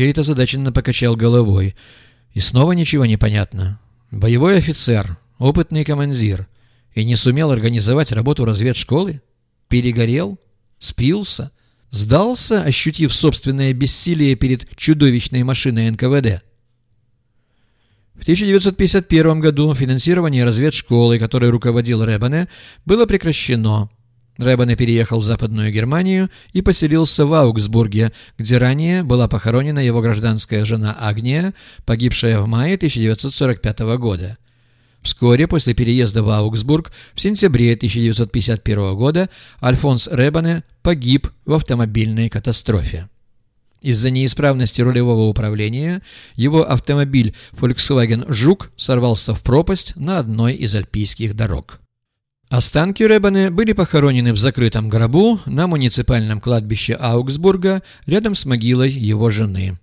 Кейт озадаченно покачал головой. И снова ничего не понятно. Боевой офицер, опытный командир. И не сумел организовать работу разведшколы? Перегорел? Спился? Сдался, ощутив собственное бессилие перед чудовищной машиной НКВД? В 1951 году финансирование разведшколы, которой руководил Ребане, было прекращено. Ребане переехал в Западную Германию и поселился в Аугсбурге, где ранее была похоронена его гражданская жена Агния, погибшая в мае 1945 года. Вскоре после переезда в Аугсбург в сентябре 1951 года Альфонс Ребане погиб в автомобильной катастрофе. Из-за неисправности рулевого управления его автомобиль Volkswagen «Жук» сорвался в пропасть на одной из альпийских дорог. Останки Ребане были похоронены в закрытом гробу на муниципальном кладбище Аугсбурга рядом с могилой его жены.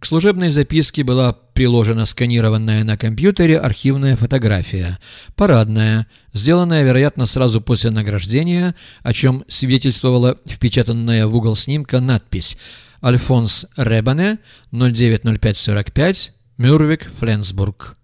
К служебной записке была приложена сканированная на компьютере архивная фотография, парадная, сделанная, вероятно, сразу после награждения, о чем свидетельствовала впечатанная в угол снимка надпись «Альфонс Ребане, 090545, Мюрвик, Фленсбург».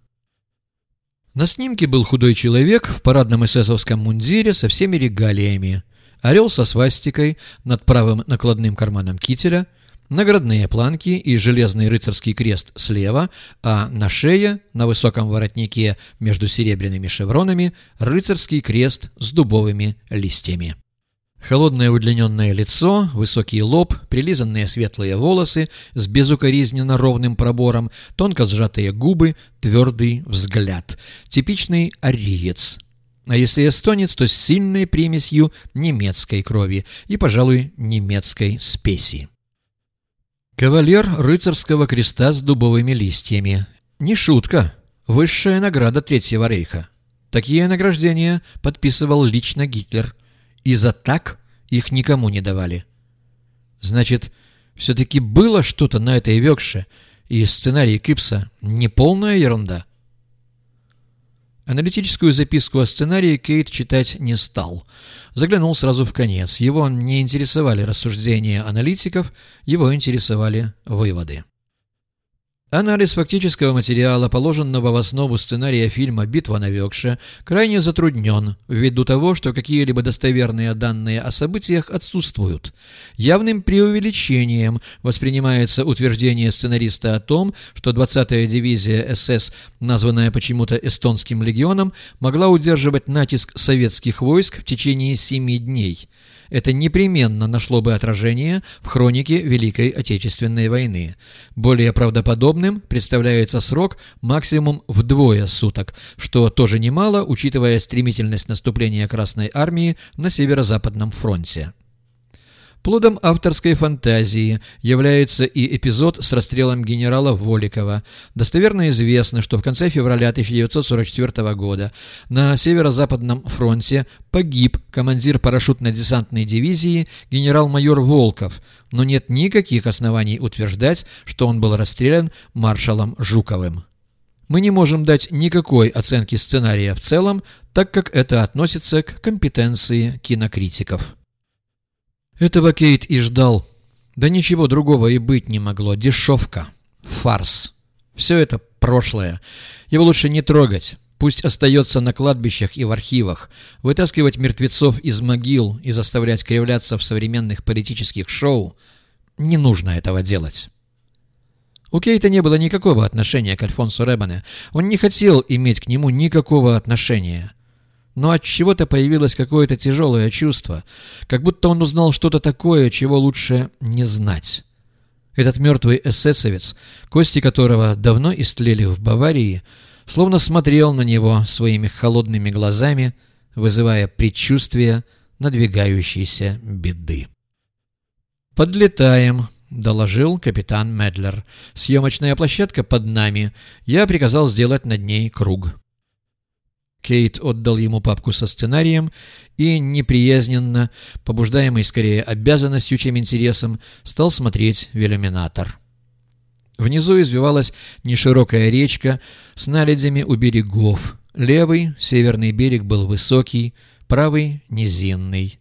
На снимке был худой человек в парадном эсэсовском мундире со всеми регалиями. Орел со свастикой над правым накладным карманом кителя – наградные планки и железный рыцарский крест слева, а на шее, на высоком воротнике между серебряными шевронами, рыцарский крест с дубовыми листьями. Холодное удлиненное лицо, высокий лоб, прилизанные светлые волосы с безукоризненно ровным пробором, тонко сжатые губы, твердый взгляд. Типичный ариец. А если эстонец, то с сильной примесью немецкой крови и, пожалуй, немецкой спеси. Кавалер рыцарского креста с дубовыми листьями. Не шутка. Высшая награда Третьего рейха. Такие награждения подписывал лично Гитлер. И за так их никому не давали. Значит, все-таки было что-то на этой векше, и сценарий Кипса не полная ерунда. Аналитическую записку о сценарии Кейт читать не стал. Заглянул сразу в конец. Его не интересовали рассуждения аналитиков, его интересовали выводы. Анализ фактического материала, положенного в основу сценария фильма «Битва на Векше», крайне затруднен ввиду того, что какие-либо достоверные данные о событиях отсутствуют. Явным преувеличением воспринимается утверждение сценариста о том, что 20-я дивизия СС, названная почему-то Эстонским легионом, могла удерживать натиск советских войск в течение семи дней – это непременно нашло бы отражение в хронике Великой Отечественной войны. Более правдоподобным представляется срок максимум вдвое суток, что тоже немало, учитывая стремительность наступления Красной Армии на Северо-Западном фронте. Плодом авторской фантазии является и эпизод с расстрелом генерала Воликова. Достоверно известно, что в конце февраля 1944 года на Северо-Западном фронте погиб командир парашютно-десантной дивизии генерал-майор Волков, но нет никаких оснований утверждать, что он был расстрелян маршалом Жуковым. Мы не можем дать никакой оценки сценария в целом, так как это относится к компетенции кинокритиков. Этого Кейт и ждал. Да ничего другого и быть не могло. Дешевка. Фарс. Все это прошлое. Его лучше не трогать. Пусть остается на кладбищах и в архивах. Вытаскивать мертвецов из могил и заставлять кривляться в современных политических шоу – не нужно этого делать. У Кейта не было никакого отношения к Альфонсу Ребане. Он не хотел иметь к нему никакого отношения но от чего-то появилось какое-то тяжелое чувство, как будто он узнал что-то такое, чего лучше не знать. Этот мертвый эсэсовец, кости которого давно истлели в Баварии, словно смотрел на него своими холодными глазами, вызывая предчувствие надвигающейся беды. «Подлетаем», — доложил капитан Медлер. «Съемочная площадка под нами. Я приказал сделать над ней круг». Кейт отдал ему папку со сценарием и, неприязненно, побуждаемый скорее обязанностью, чем интересом, стал смотреть в. Внизу извивалась неширокая речка с наледями у берегов. Левый, северный берег был высокий, правый — низинный.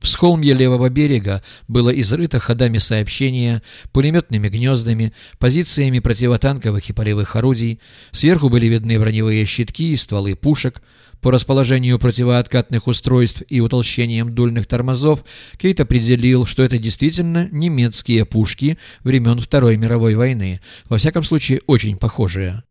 Всхолмье левого берега было изрыто ходами сообщения, пулеметными гнездами, позициями противотанковых и полевых орудий. Сверху были видны броневые щитки и стволы пушек. По расположению противооткатных устройств и утолщением дульных тормозов Кейт определил, что это действительно немецкие пушки времен Второй мировой войны, во всяком случае очень похожие.